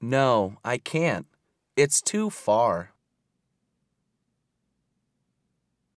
No, I can't. It's too far.